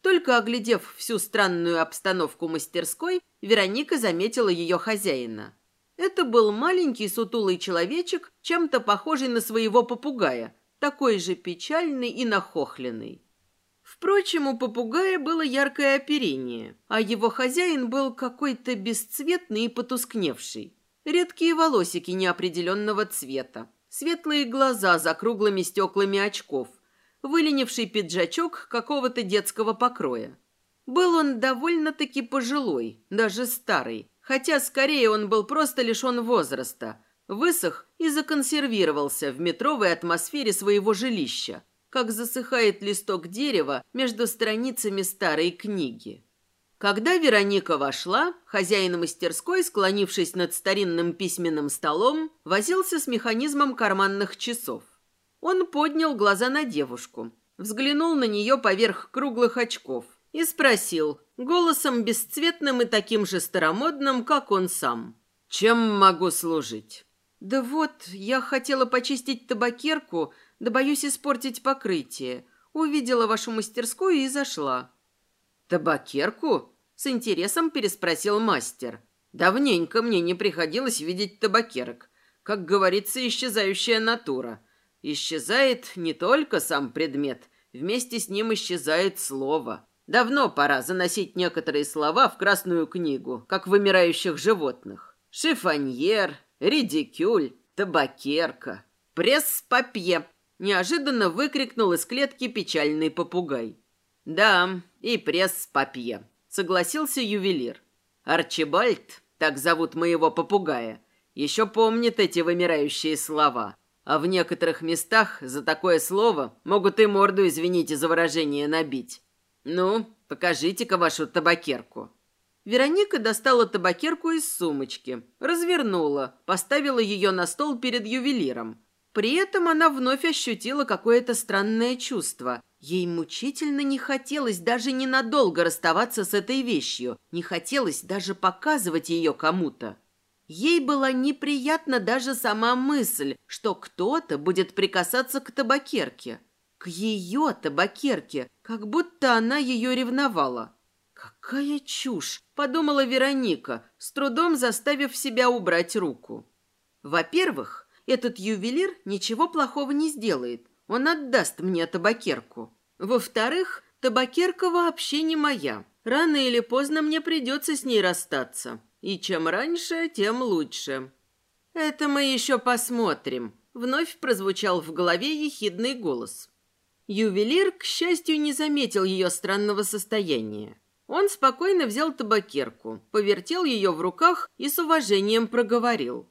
Только оглядев всю странную обстановку мастерской, Вероника заметила ее хозяина – это был маленький сутулый человечек, чем-то похожий на своего попугая, такой же печальный и нахохленный. Впрочем, у попугая было яркое оперение, а его хозяин был какой-то бесцветный и потускневший. Редкие волосики неопределенного цвета, светлые глаза за круглыми стеклами очков, выленивший пиджачок какого-то детского покроя. Был он довольно-таки пожилой, даже старый, хотя скорее он был просто лишен возраста, высох и законсервировался в метровой атмосфере своего жилища, как засыхает листок дерева между страницами старой книги. Когда Вероника вошла, хозяин мастерской, склонившись над старинным письменным столом, возился с механизмом карманных часов. Он поднял глаза на девушку, взглянул на нее поверх круглых очков и спросил, голосом бесцветным и таким же старомодным, как он сам. «Чем могу служить?» «Да вот, я хотела почистить табакерку, да боюсь испортить покрытие. Увидела вашу мастерскую и зашла».
«Табакерку?» — с интересом переспросил мастер. «Давненько мне не приходилось видеть табакерок. Как говорится, исчезающая натура. Исчезает не только сам предмет, вместе с ним исчезает слово». Давно пора заносить некоторые слова в Красную книгу, как вымирающих животных. Шифоньер, редикюль, табакерка, пресс-папье. Неожиданно выкрикнул из клетки печальный попугай. Да, и пресс-папье, согласился ювелир. Арчибальд, так зовут моего попугая, еще помнит эти вымирающие слова. А в некоторых местах за такое слово могут и морду, извините за выражение, набить. «Ну, покажите-ка вашу табакерку».
Вероника достала табакерку из сумочки, развернула, поставила ее на стол перед ювелиром. При этом она вновь ощутила какое-то странное чувство. Ей мучительно не хотелось даже ненадолго расставаться с этой вещью, не хотелось даже показывать ее кому-то. Ей была неприятна даже сама мысль, что кто-то будет прикасаться к табакерке. К ее табакерке, как будто она ее ревновала. «Какая чушь!» – подумала Вероника, с трудом заставив себя убрать руку. Во-первых, этот ювелир ничего плохого не сделает. он отдаст мне табакерку. Во-вторых, табакерка вообще не моя. Рано или поздно мне придется с ней расстаться. И чем раньше, тем лучше. Это мы еще посмотрим. Вновь прозвучал в голове ехидный голос. Ювелир, к счастью, не заметил ее странного состояния. Он спокойно взял табакерку, повертел ее в руках и с уважением проговорил.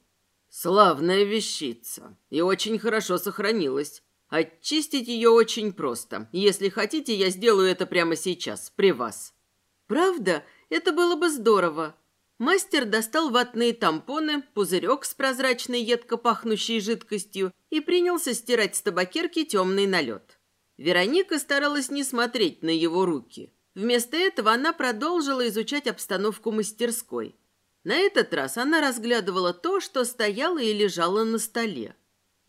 «Славная вещица и очень хорошо сохранилась. Очистить ее очень просто. Если хотите, я сделаю это прямо сейчас, при вас». «Правда? Это было бы здорово». Мастер достал ватные тампоны, пузырек с прозрачной едко пахнущей жидкостью и принялся стирать с табакерки темный налет. Вероника старалась не смотреть на его руки – Вместо этого она продолжила изучать обстановку мастерской. На этот раз она разглядывала то, что стояло и лежало на столе.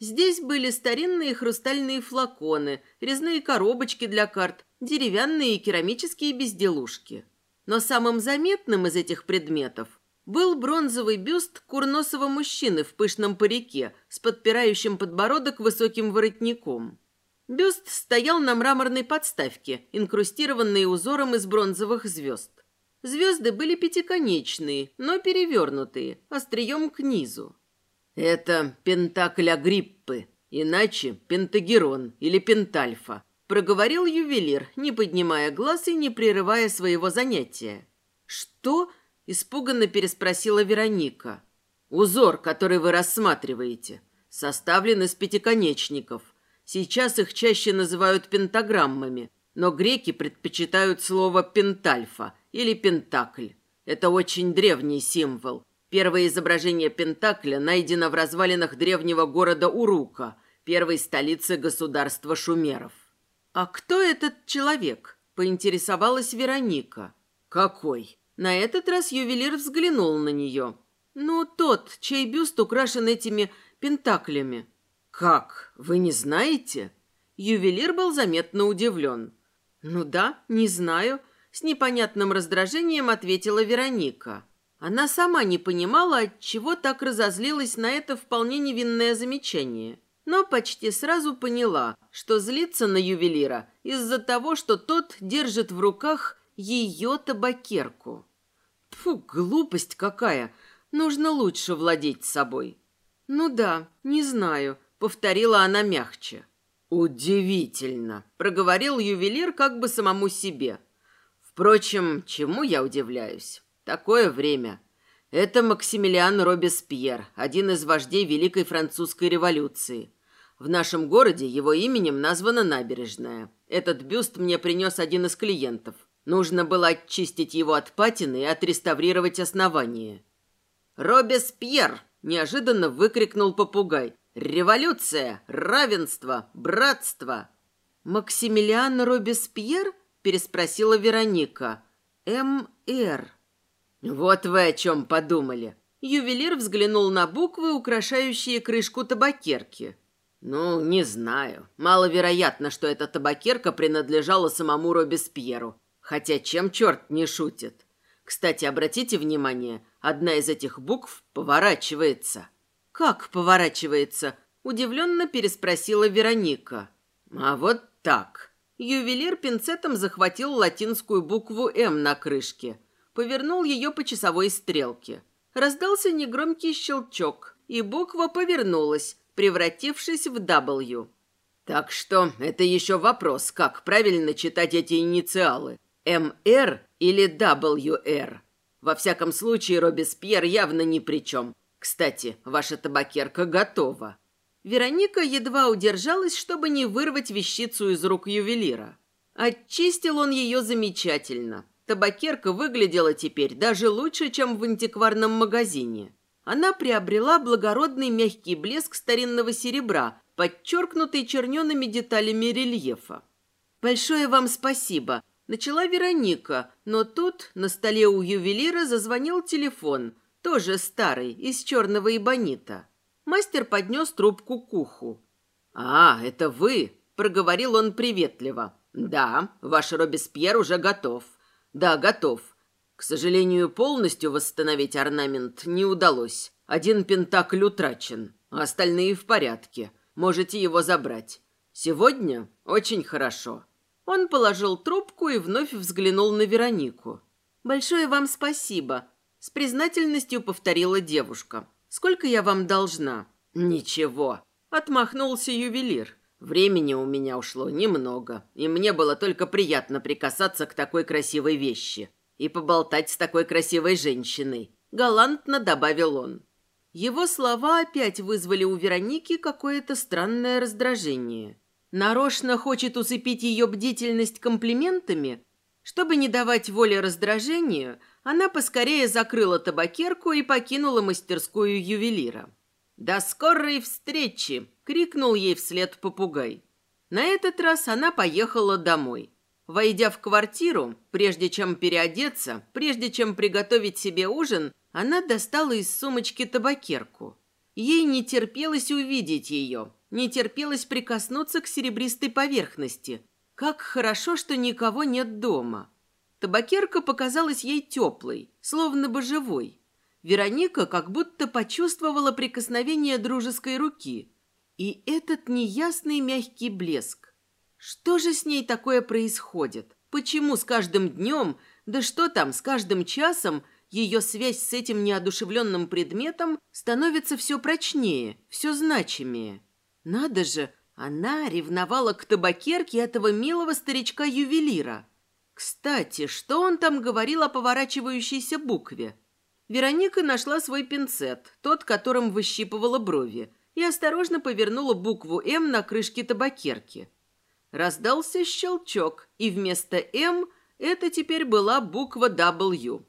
Здесь были старинные хрустальные флаконы, резные коробочки для карт, деревянные и керамические безделушки. Но самым заметным из этих предметов был бронзовый бюст курносого мужчины в пышном парике с подпирающим подбородок высоким воротником. Бюст стоял на мраморной подставке, инкрустированной узором из бронзовых звезд. Звезды были пятиконечные, но перевернутые, острием к низу. «Это пентакль Агриппы, иначе пентагерон или пентальфа», проговорил ювелир, не поднимая глаз и не прерывая своего занятия. «Что?» – испуганно переспросила Вероника. «Узор, который вы рассматриваете, составлен из пятиконечников. Сейчас их чаще называют пентаграммами, но греки предпочитают слово «пентальфа» или «пентакль». Это очень древний символ. Первое изображение пентакля найдено в развалинах древнего города Урука, первой столицы государства шумеров. «А кто этот человек?» – поинтересовалась Вероника. «Какой?» На этот раз ювелир взглянул на нее. «Ну, тот, чей бюст украшен этими пентаклями». «Как? Вы не знаете?» Ювелир был заметно удивлен. «Ну да, не знаю», — с непонятным раздражением ответила Вероника. Она сама не понимала, от чего так разозлилась на это вполне невинное замечание. Но почти сразу поняла, что злится на ювелира из-за того, что тот держит в руках ее табакерку. Фу, глупость какая! Нужно лучше владеть собой. Ну да, не знаю, повторила она мягче. Удивительно, проговорил ювелир как бы самому себе. Впрочем, чему я удивляюсь? Такое время. Это Максимилиан Робеспьер, один из вождей Великой Французской революции. В нашем городе его именем названа набережная. Этот бюст мне принес один из клиентов. Нужно было очистить его от патины и отреставрировать основание. «Робеспьер!» – неожиданно выкрикнул попугай. Революция, равенство, братство. Максимилиан Робеспьер? переспросила Вероника. М.Р. Вот вы о чем подумали. Ювелир взглянул на буквы, украшающие крышку табакерки. Ну, не знаю. Маловероятно, что эта табакерка принадлежала самому Робеспьеру. Хотя чем черт не шутит. Кстати, обратите внимание, одна из этих букв поворачивается. «Как поворачивается?» – удивленно переспросила Вероника. «А вот так». Ювелир пинцетом захватил латинскую букву «М» на крышке, повернул ее по часовой стрелке. Раздался негромкий щелчок, и буква повернулась, превратившись в «W». Так что это еще вопрос, как правильно читать эти инициалы. МР или WR. Во всяком случае, Робеспьер явно ни при чем. Кстати, ваша табакерка готова. Вероника едва удержалась, чтобы не вырвать вещицу из рук ювелира. Очистил он ее замечательно. Табакерка выглядела теперь даже лучше, чем в антикварном магазине. Она приобрела благородный мягкий блеск старинного серебра, подчеркнутый черненными деталями рельефа. «Большое вам спасибо», – начала Вероника, но тут на столе у ювелира зазвонил телефон – тоже старый, из черного эбонита. Мастер поднес трубку к уху. «А, это вы!» – проговорил он приветливо. «Да, ваш Робеспьер уже готов. Да, готов. К сожалению, полностью восстановить орнамент не удалось. Один пентакль утрачен, а остальные в порядке. Можете его забрать. Сегодня очень хорошо. Он положил трубку и вновь взглянул на Веронику.
«Большое вам спасибо», — с признательностью повторила девушка. «Сколько я вам должна?»
«Ничего», — отмахнулся ювелир. «Времени у меня ушло немного, и мне было только приятно прикасаться к такой красивой вещи и поболтать с такой красивой женщиной», — галантно добавил он.
Его слова опять вызвали у Вероники какое-то странное раздражение. Нарочно хочет усыпить ее бдительность комплиментами? Чтобы не давать воли раздражению, она поскорее закрыла табакерку и покинула мастерскую ювелира. «До скорой встречи!» — крикнул ей вслед попугай. На этот раз она поехала домой. Войдя в квартиру, прежде чем переодеться, прежде чем приготовить себе ужин, она достала из сумочки табакерку. Ей не терпелось увидеть ее, не терпелось прикоснуться к серебристой поверхности. Как хорошо, что никого нет дома. Табакерка показалась ей теплой, словно бы живой. Вероника как будто почувствовала прикосновение дружеской руки. И этот неясный мягкий блеск. Что же с ней такое происходит? Почему с каждым днем, да что там, с каждым часом ее связь с этим неодушевленным предметом становится все прочнее, все значимее? Надо же, она ревновала к табакерке этого милого старичка-ювелира. Кстати, что он там говорил о поворачивающейся букве? Вероника нашла свой пинцет, тот, которым выщипывала брови, и осторожно повернула букву «М» на крышке табакерки. Раздался щелчок, и вместо «М» это теперь была буква «W».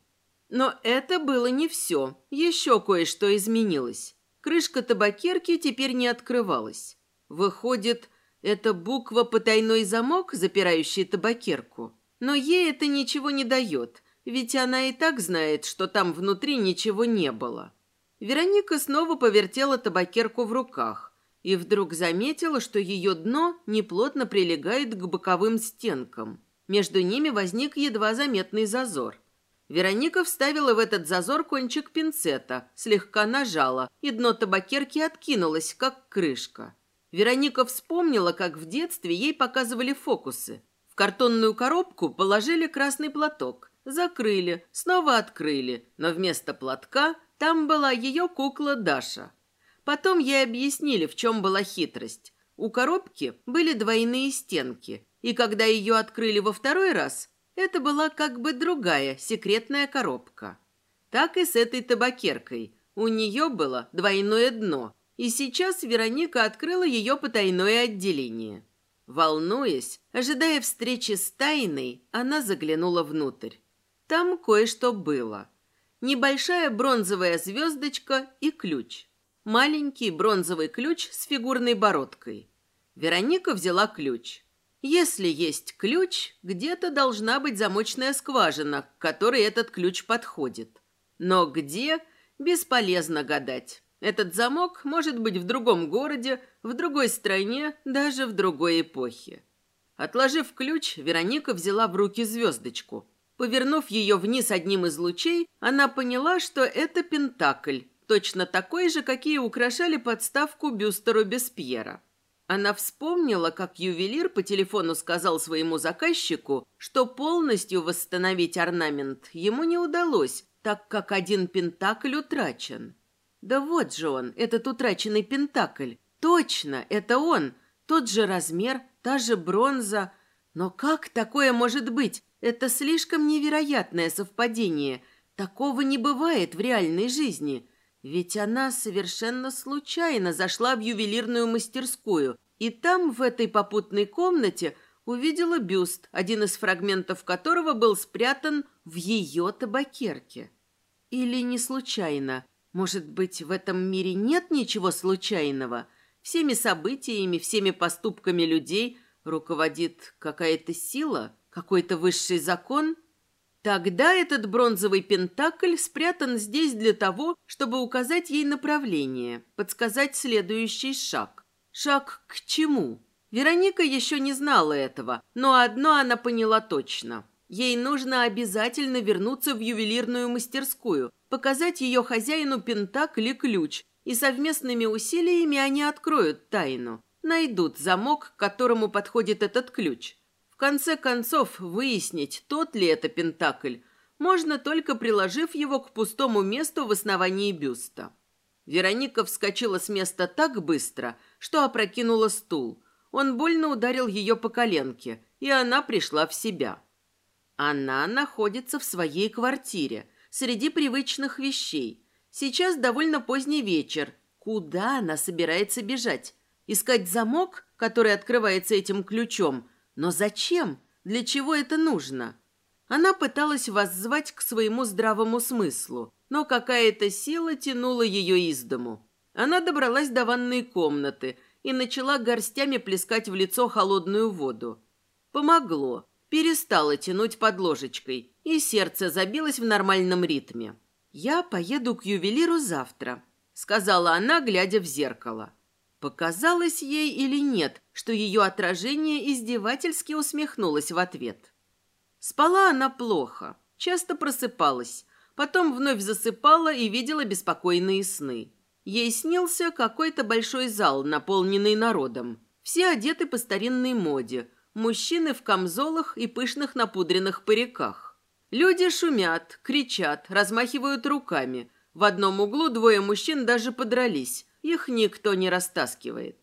Но это было не все, еще кое-что изменилось. Крышка табакерки теперь не открывалась. Выходит, это буква потайной замок, запирающий табакерку. Но ей это ничего не дает, ведь она и так знает, что там внутри ничего не было. Вероника снова повертела табакерку в руках и вдруг заметила, что ее дно неплотно прилегает к боковым стенкам. Между ними возник едва заметный зазор. Вероника вставила в этот зазор кончик пинцета, слегка нажала, и дно табакерки откинулось, как крышка. Вероника вспомнила, как в детстве ей показывали фокусы. В картонную коробку положили красный платок, закрыли, снова открыли, но вместо платка там была ее кукла Даша. Потом ей объяснили, в чем была хитрость. У коробки были двойные стенки, и когда ее открыли во второй раз, это была как бы другая секретная коробка. Так и с этой табакеркой. У нее было двойное дно, и сейчас Вероника открыла ее потайное отделение. Волнуясь, ожидая встречи с тайной, она заглянула внутрь. Там кое-что было. Небольшая бронзовая звездочка и ключ. Маленький бронзовый ключ с фигурной бородкой. Вероника взяла ключ. Если есть ключ, где-то должна быть замочная скважина, к которой этот ключ подходит. Но где, бесполезно гадать. Этот замок может быть в другом городе, в другой стране, даже в другой эпохе. Отложив ключ, Вероника взяла в руки звездочку. Повернув ее вниз одним из лучей, она поняла, что это пентакль, точно такой же, какие украшали подставку бюстера Беспьера. Она вспомнила, как ювелир по телефону сказал своему заказчику, что полностью восстановить орнамент ему не удалось, так как один пентакль утрачен. Да вот же он, этот утраченный пентакль. Точно, это он. Тот же размер, та же бронза. Но как такое может быть? Это слишком невероятное совпадение. Такого не бывает в реальной жизни. Ведь она совершенно случайно зашла в ювелирную мастерскую, и там, в этой попутной комнате, увидела бюст, один из фрагментов которого был спрятан в ее табакерке. Или не случайно. Может быть, в этом мире нет ничего случайного? Всеми событиями, всеми поступками людей руководит какая-то сила, какой-то высший закон – Тогда этот бронзовый пентакль спрятан здесь для того, чтобы указать ей направление, подсказать следующий шаг. Шаг к чему? Вероника еще не знала этого, но одно она поняла точно. Ей нужно обязательно вернуться в ювелирную мастерскую, показать ее хозяину пентакль и ключ, и совместными усилиями они откроют тайну. найдут замок, к которому подходит этот ключ. В конце концов, выяснить, тот ли это Пентакль, можно только приложив его к пустому месту в основании бюста. Вероника вскочила с места так быстро, что опрокинула стул. Он больно ударил ее по коленке, и она пришла в себя. Она находится в своей квартире, среди привычных вещей. Сейчас довольно поздний вечер. Куда она собирается бежать? Искать замок, который открывается этим ключом? Но зачем? Для чего это нужно? Она пыталась воззвать к своему здравому смыслу, но какая-то сила тянула ее из дому. Она добралась до ванной комнаты и начала горстями плескать в лицо холодную воду. Помогло. Перестала тянуть под ложечкой, и сердце забилось в нормальном ритме. «Я поеду к ювелиру завтра», — сказала она, глядя в зеркало. Показалось ей или нет, что ее отражение издевательски усмехнулось в ответ. Спала она плохо, часто просыпалась, потом вновь засыпала и видела беспокойные сны. Ей снился какой-то большой зал, наполненный народом. Все одеты по старинной моде, мужчины в камзолах и пышных напудренных париках. Люди шумят, кричат, размахивают руками. В одном углу двое мужчин даже подрались. Их никто не растаскивает.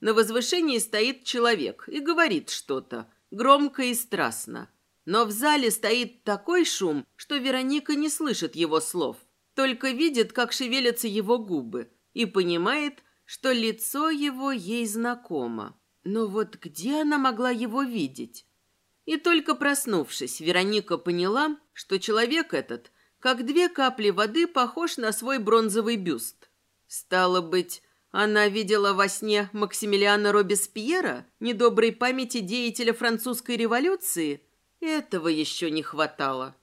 На возвышении стоит человек и говорит что-то, громко и страстно. Но в зале стоит такой шум, что Вероника не слышит его слов, только видит, как шевелятся его губы, и понимает, что лицо его ей знакомо. Но вот где она могла его видеть? И только проснувшись, Вероника поняла, что человек этот, как две капли воды, похож на свой бронзовый бюст. Стало быть, она видела во сне Максимилиана Робеспьера, недоброй памяти деятеля французской революции? Этого еще не хватало.